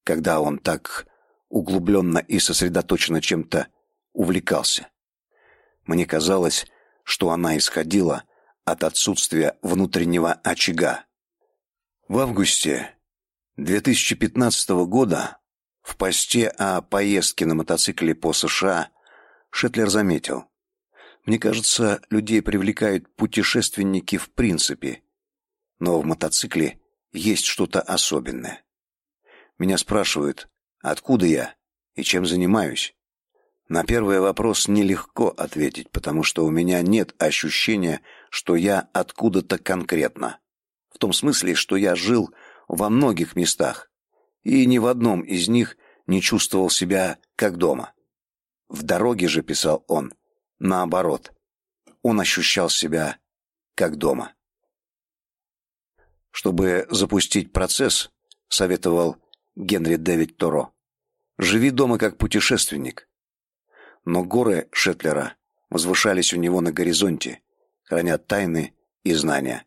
когда он так углубленно и сосредоточенно чем-то увлекался. Мне казалось, что она исходила от отсутствия внутреннего очага. В августе 2015 года в посте о поездке на мотоцикле по США Шетлер заметил: "Мне кажется, людей привлекают путешественники в принципе, но в мотоцикле есть что-то особенное. Меня спрашивают, откуда я и чем занимаюсь. На первый вопрос нелегко ответить, потому что у меня нет ощущения, что я откуда-то конкретно. В том смысле, что я жил во многих местах, и ни в одном из них не чувствовал себя как дома. В дороге же, писал он, наоборот. Он ощущал себя как дома. Чтобы запустить процесс, советовал Генри Дэвид Торо, живи дома как путешественник. Но горы Шетлера возвышались у него на горизонте, храня тайны и знания,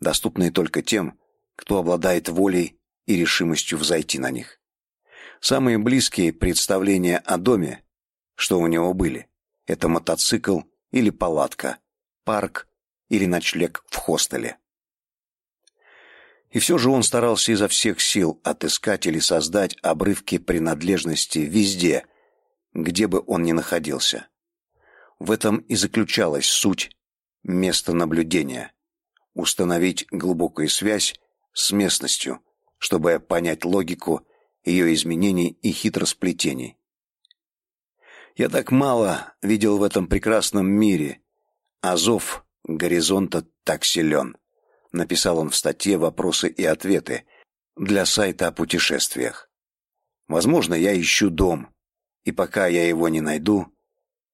доступные только тем, кто обладает волей и решимостью взойти на них. Самые близкие представления о доме, что у него были, это мотоцикл или палатка, парк или ночлег в хостеле. И все же он старался изо всех сил отыскать или создать обрывки принадлежности везде, где бы он ни находился. В этом и заключалась суть места наблюдения – установить глубокую связь с местностью, чтобы понять логику ее изменений и хитросплетений. Я так мало видел в этом прекрасном мире, а горизонта так силен, написал он в статье «Вопросы и ответы» для сайта о путешествиях. Возможно, я ищу дом, и пока я его не найду,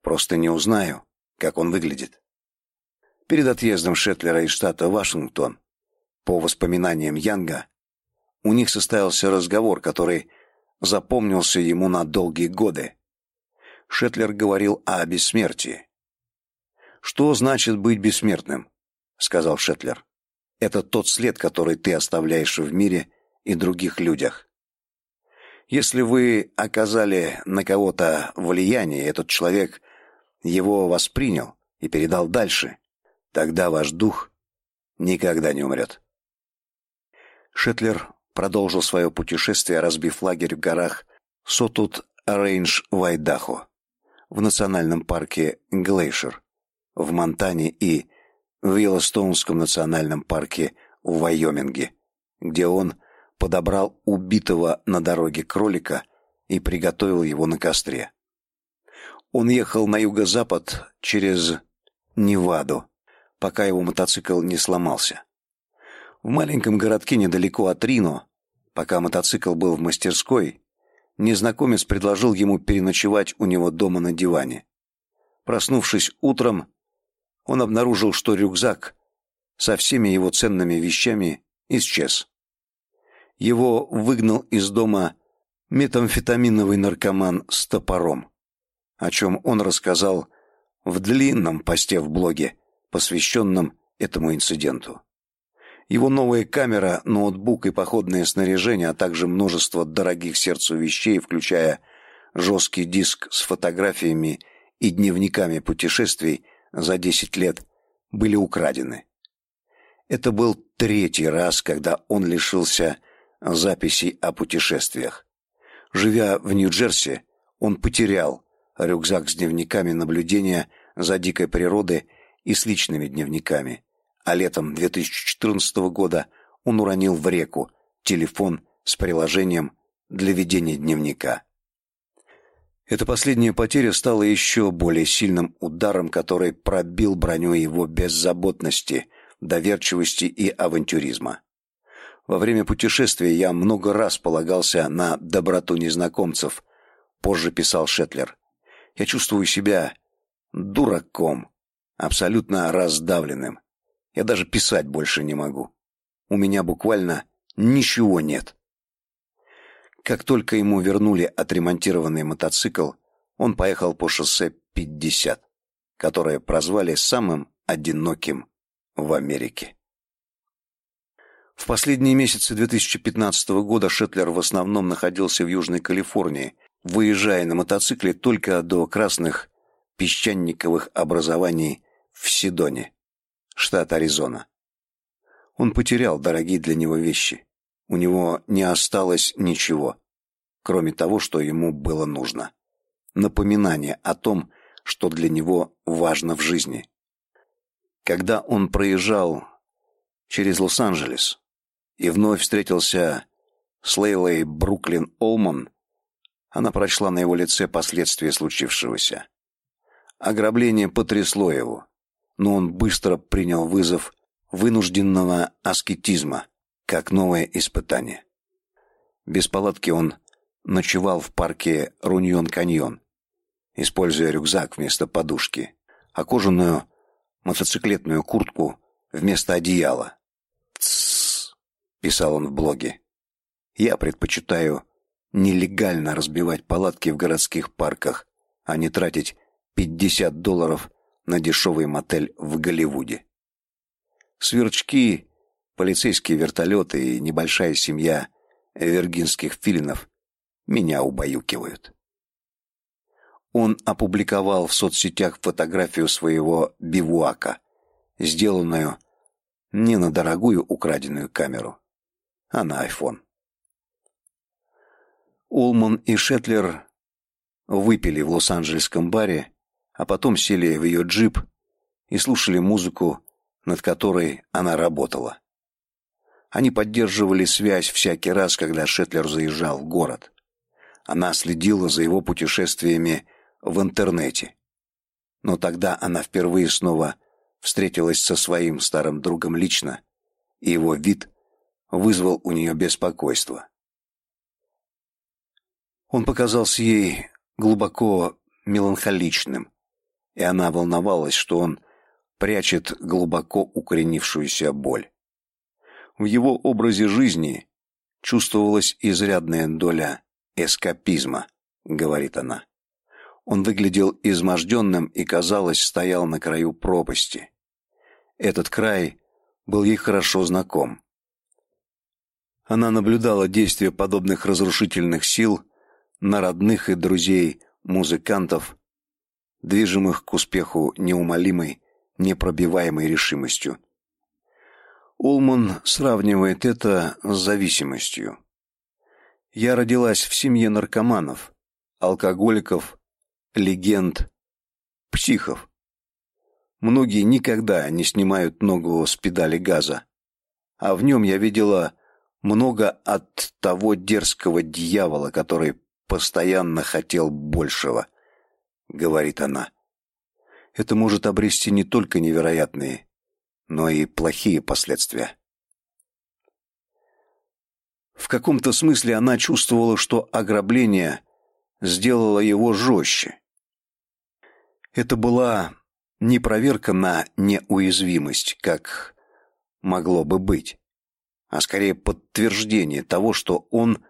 просто не узнаю, как он выглядит. Перед отъездом Шетлера из штата Вашингтон, по воспоминаниям Янга, у них состоялся разговор, который запомнился ему на долгие годы. Шетлер говорил о бессмертии. «Что значит быть бессмертным?» — сказал Шетлер. «Это тот след, который ты оставляешь в мире и других людях. Если вы оказали на кого-то влияние, этот человек его воспринял и передал дальше, тогда ваш дух никогда не умрет». Шетлер продолжил свое путешествие, разбив лагерь в горах Сотут Рейндж в Айдахо, в национальном парке Глейшер, в Монтане и в Йеллоустоунском национальном парке в Вайоминге, где он подобрал убитого на дороге кролика и приготовил его на костре. Он ехал на юго-запад через Неваду, пока его мотоцикл не сломался. В маленьком городке недалеко от Рино, пока мотоцикл был в мастерской, незнакомец предложил ему переночевать у него дома на диване. Проснувшись утром, он обнаружил, что рюкзак со всеми его ценными вещами исчез. Его выгнал из дома метамфетаминовый наркоман с топором, о чем он рассказал в длинном посте в блоге, посвященном этому инциденту. Его новая камера, ноутбук и походное снаряжение, а также множество дорогих сердцу вещей, включая жесткий диск с фотографиями и дневниками путешествий за 10 лет, были украдены. Это был третий раз, когда он лишился записей о путешествиях. Живя в Нью-Джерси, он потерял рюкзак с дневниками наблюдения за дикой природой и с личными дневниками а летом 2014 года он уронил в реку телефон с приложением для ведения дневника. Эта последняя потеря стала еще более сильным ударом, который пробил броню его беззаботности, доверчивости и авантюризма. Во время путешествия я много раз полагался на доброту незнакомцев, позже писал Шетлер. Я чувствую себя дураком, абсолютно раздавленным. Я даже писать больше не могу. У меня буквально ничего нет. Как только ему вернули отремонтированный мотоцикл, он поехал по шоссе 50, которое прозвали самым одиноким в Америке. В последние месяцы 2015 года Шетлер в основном находился в Южной Калифорнии, выезжая на мотоцикле только до красных песчаниковых образований в Сидоне штат Аризона. Он потерял дорогие для него вещи. У него не осталось ничего, кроме того, что ему было нужно. Напоминание о том, что для него важно в жизни. Когда он проезжал через Лос-Анджелес и вновь встретился с Лейлой Бруклин Олман, она прочла на его лице последствия случившегося. Ограбление потрясло его но он быстро принял вызов вынужденного аскетизма как новое испытание. Без палатки он ночевал в парке Руньон-Каньон, используя рюкзак вместо подушки, а кожаную мотоциклетную куртку вместо одеяла. «Тссс», — писал он в блоге. «Я предпочитаю нелегально разбивать палатки в городских парках, а не тратить 50 долларов на дешевый мотель в Голливуде. Сверчки, полицейские вертолеты и небольшая семья виргинских филинов меня убаюкивают. Он опубликовал в соцсетях фотографию своего бивуака, сделанную не на дорогую украденную камеру, а на iPhone. Улман и Шетлер выпили в Лос-Анджелесском баре, а потом сели в ее джип и слушали музыку, над которой она работала. Они поддерживали связь всякий раз, когда Шетлер заезжал в город. Она следила за его путешествиями в интернете. Но тогда она впервые снова встретилась со своим старым другом лично, и его вид вызвал у нее беспокойство. Он показался ей глубоко меланхоличным, и она волновалась, что он прячет глубоко укоренившуюся боль. В его образе жизни чувствовалась изрядная доля эскапизма, говорит она. Он выглядел изможденным и, казалось, стоял на краю пропасти. Этот край был ей хорошо знаком. Она наблюдала действия подобных разрушительных сил на родных и друзей музыкантов, движимых к успеху неумолимой, непробиваемой решимостью. Улман сравнивает это с зависимостью. Я родилась в семье наркоманов, алкоголиков, легенд, психов. Многие никогда не снимают ногу с педали газа, а в нем я видела много от того дерзкого дьявола, который постоянно хотел большего, говорит она. Это может обрести не только невероятные, но и плохие последствия. В каком-то смысле она чувствовала, что ограбление сделало его жестче. Это была не проверка на неуязвимость, как могло бы быть, а скорее подтверждение того, что он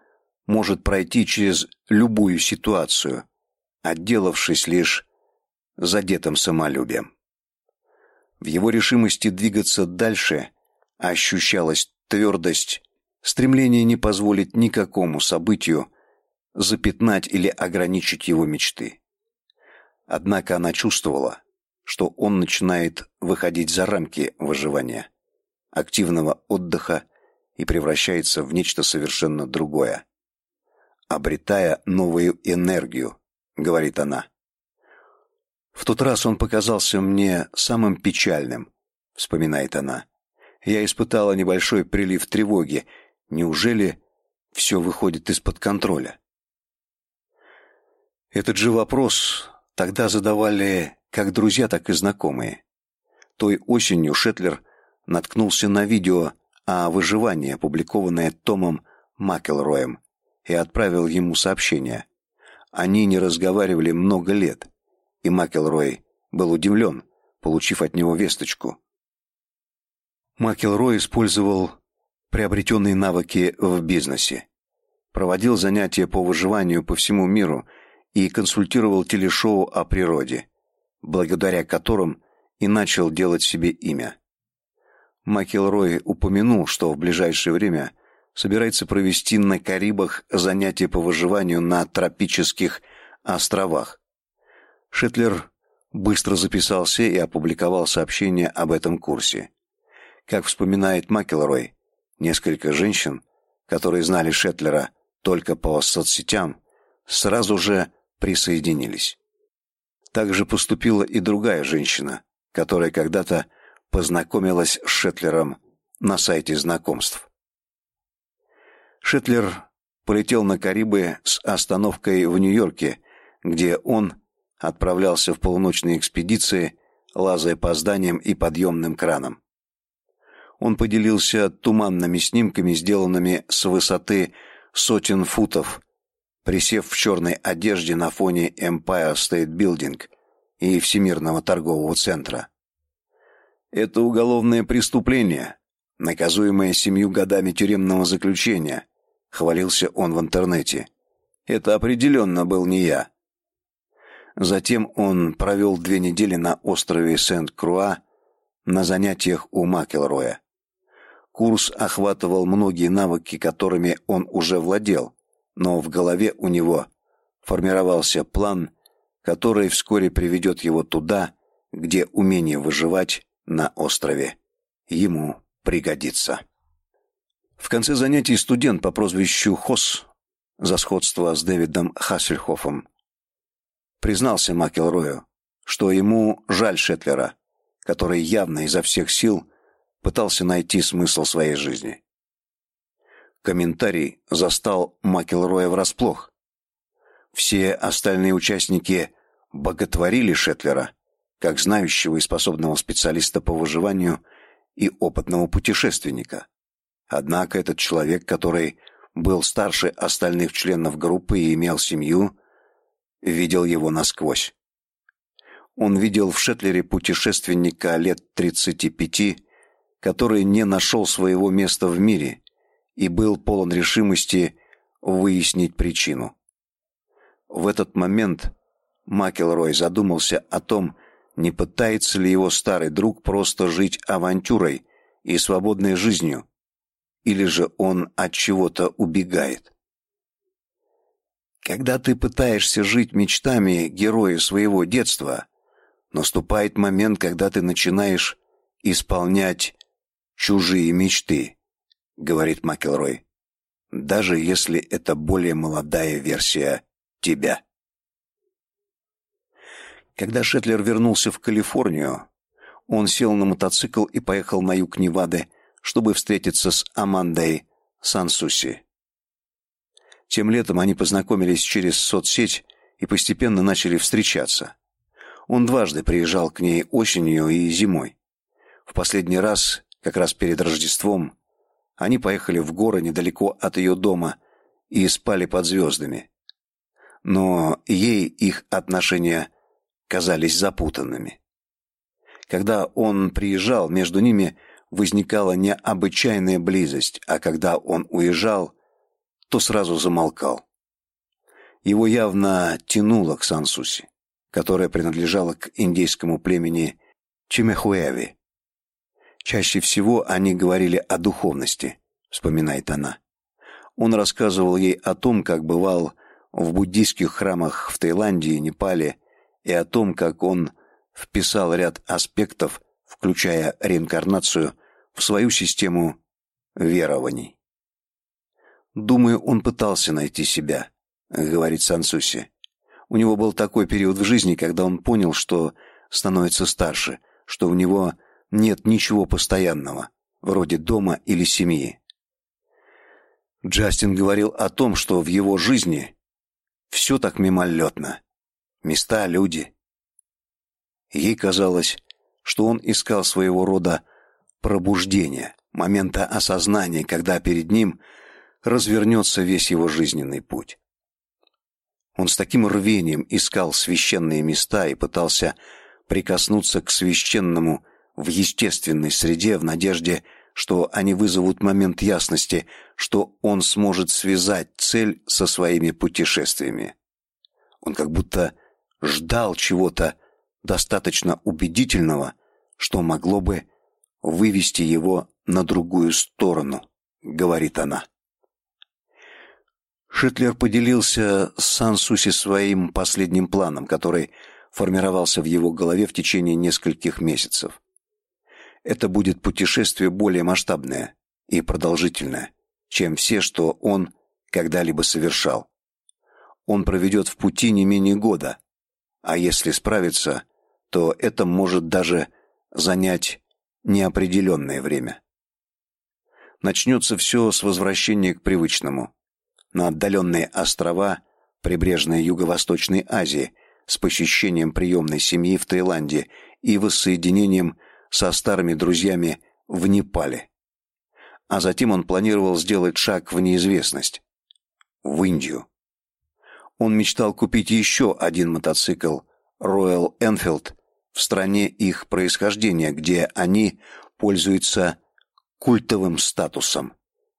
может пройти через любую ситуацию, отделавшись лишь задетым самолюбием. В его решимости двигаться дальше ощущалась твердость, стремление не позволить никакому событию запятнать или ограничить его мечты. Однако она чувствовала, что он начинает выходить за рамки выживания, активного отдыха и превращается в нечто совершенно другое обретая новую энергию, говорит она. В тот раз он показался мне самым печальным, вспоминает она. Я испытала небольшой прилив тревоги. Неужели все выходит из-под контроля? Этот же вопрос тогда задавали как друзья, так и знакомые. Той осенью Шетлер наткнулся на видео о выживании, опубликованное Томом Макелроем и отправил ему сообщение. Они не разговаривали много лет, и Макелрой был удивлен, получив от него весточку. Макелрой использовал приобретенные навыки в бизнесе, проводил занятия по выживанию по всему миру и консультировал телешоу о природе, благодаря которым и начал делать себе имя. Макелрой упомянул, что в ближайшее время – собирается провести на Карибах занятия по выживанию на тропических островах. Шетлер быстро записался и опубликовал сообщение об этом курсе. Как вспоминает Макелрой, несколько женщин, которые знали Шетлера только по соцсетям, сразу же присоединились. Также поступила и другая женщина, которая когда-то познакомилась с Шетлером на сайте знакомств. Шетлер полетел на Карибы с остановкой в Нью-Йорке, где он отправлялся в полуночные экспедиции, лазая по зданиям и подъемным кранам. Он поделился туманными снимками, сделанными с высоты сотен футов, присев в черной одежде на фоне Empire State Building и Всемирного торгового центра. Это уголовное преступление, наказуемое семью годами тюремного заключения, хвалился он в интернете. Это определенно был не я. Затем он провел две недели на острове Сент-Круа на занятиях у Макелроя. Курс охватывал многие навыки, которыми он уже владел, но в голове у него формировался план, который вскоре приведет его туда, где умение выживать на острове ему пригодится. В конце занятий студент по прозвищу Хос за сходство с Дэвидом Хассельхофом признался Макелрою, что ему жаль Шетлера, который явно изо всех сил пытался найти смысл своей жизни. Комментарий застал Макелроя врасплох. Все остальные участники боготворили Шетлера как знающего и способного специалиста по выживанию и опытного путешественника. Однако этот человек, который был старше остальных членов группы и имел семью, видел его насквозь. Он видел в Шетлере путешественника лет тридцати пяти, который не нашел своего места в мире и был полон решимости выяснить причину. В этот момент Макелрой задумался о том, не пытается ли его старый друг просто жить авантюрой и свободной жизнью, или же он от чего-то убегает. Когда ты пытаешься жить мечтами героя своего детства, наступает момент, когда ты начинаешь исполнять чужие мечты, говорит Макелрой. Даже если это более молодая версия тебя. Когда Шетлер вернулся в Калифорнию, он сел на мотоцикл и поехал на юг Невады, чтобы встретиться с Амандой Сансуси. Тем летом они познакомились через соцсеть и постепенно начали встречаться. Он дважды приезжал к ней осенью и зимой. В последний раз, как раз перед Рождеством, они поехали в горы недалеко от ее дома и спали под звездами. Но ей их отношения казались запутанными. Когда он приезжал, между ними возникала необычайная близость, а когда он уезжал, то сразу замолкал. Его явно тянуло к Сансуси, которая принадлежала к индейскому племени Чимехуэви. Чаще всего они говорили о духовности, вспоминает она. Он рассказывал ей о том, как бывал в буддийских храмах в Таиланде и Непале, и о том, как он вписал ряд аспектов, включая реинкарнацию, в свою систему верований. «Думаю, он пытался найти себя», — говорит Сансуси. «У него был такой период в жизни, когда он понял, что становится старше, что у него нет ничего постоянного, вроде дома или семьи. Джастин говорил о том, что в его жизни все так мимолетно места, люди. Ей казалось, что он искал своего рода пробуждения, момента осознания, когда перед ним развернется весь его жизненный путь. Он с таким рвением искал священные места и пытался прикоснуться к священному в естественной среде в надежде, что они вызовут момент ясности, что он сможет связать цель со своими путешествиями. Он как будто ждал чего-то достаточно убедительного, что могло бы вывести его на другую сторону, говорит она. Шитлер поделился с Сансуси своим последним планом, который формировался в его голове в течение нескольких месяцев. Это будет путешествие более масштабное и продолжительное, чем все, что он когда-либо совершал. Он проведет в пути не менее года, а если справиться, то это может даже занять неопределенное время. Начнется все с возвращения к привычному. На отдаленные острова прибрежной Юго-Восточной Азии с посещением приемной семьи в Таиланде и воссоединением со старыми друзьями в Непале. А затем он планировал сделать шаг в неизвестность. В Индию. Он мечтал купить еще один мотоцикл Royal Enfield в стране их происхождения, где они пользуются культовым статусом,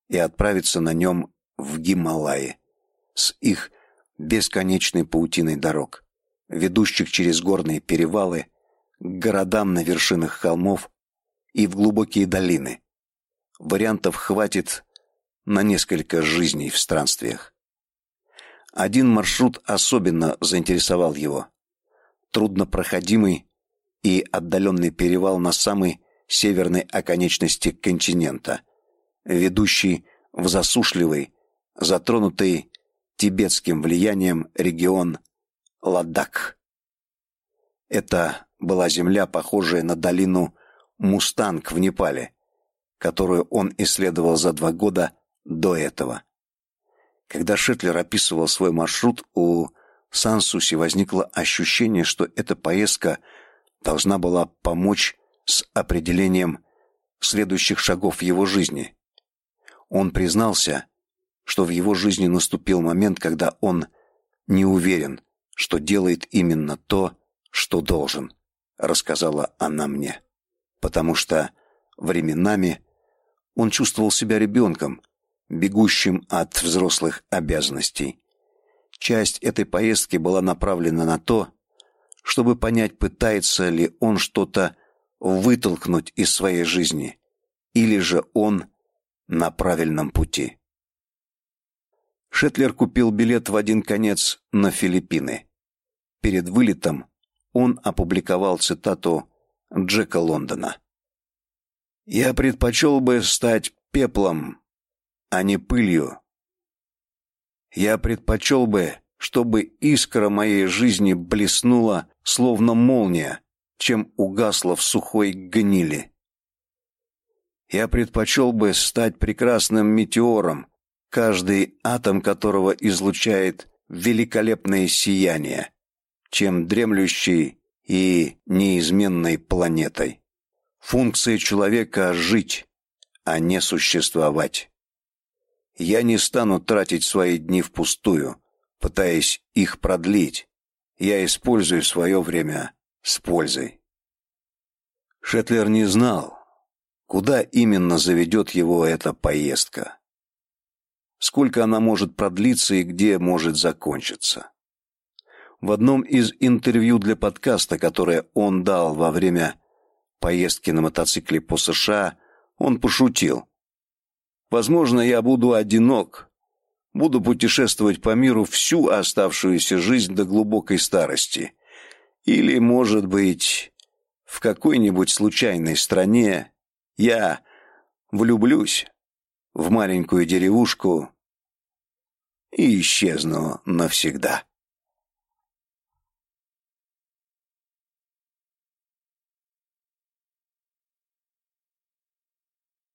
и отправиться на нем в Гималаи с их бесконечной паутиной дорог, ведущих через горные перевалы, к городам на вершинах холмов и в глубокие долины. Вариантов хватит на несколько жизней в странствиях. Один маршрут особенно заинтересовал его. Труднопроходимый и отдаленный перевал на самой северной оконечности континента, ведущий в засушливый, затронутый тибетским влиянием регион Ладак. Это была земля, похожая на долину Мустанг в Непале, которую он исследовал за два года до этого. Когда Шетлер описывал свой маршрут, у Сансуси возникло ощущение, что эта поездка должна была помочь с определением следующих шагов в его жизни. Он признался, что в его жизни наступил момент, когда он не уверен, что делает именно то, что должен, рассказала она мне. Потому что временами он чувствовал себя ребенком, бегущим от взрослых обязанностей. Часть этой поездки была направлена на то, чтобы понять, пытается ли он что-то вытолкнуть из своей жизни, или же он на правильном пути. Шетлер купил билет в один конец на Филиппины. Перед вылетом он опубликовал цитату Джека Лондона. «Я предпочел бы стать пеплом, а не пылью. Я предпочел бы, чтобы искра моей жизни блеснула, словно молния, чем угасла в сухой гнили. Я предпочел бы стать прекрасным метеором, каждый атом которого излучает великолепное сияние, чем дремлющей и неизменной планетой. Функция человека — жить, а не существовать. Я не стану тратить свои дни впустую, пытаясь их продлить. Я использую свое время с пользой. Шетлер не знал, куда именно заведет его эта поездка. Сколько она может продлиться и где может закончиться. В одном из интервью для подкаста, которое он дал во время поездки на мотоцикле по США, он пошутил. «Возможно, я буду одинок, буду путешествовать по миру всю оставшуюся жизнь до глубокой старости» Или, может быть, в какой-нибудь случайной стране я влюблюсь в маленькую деревушку и исчезну навсегда.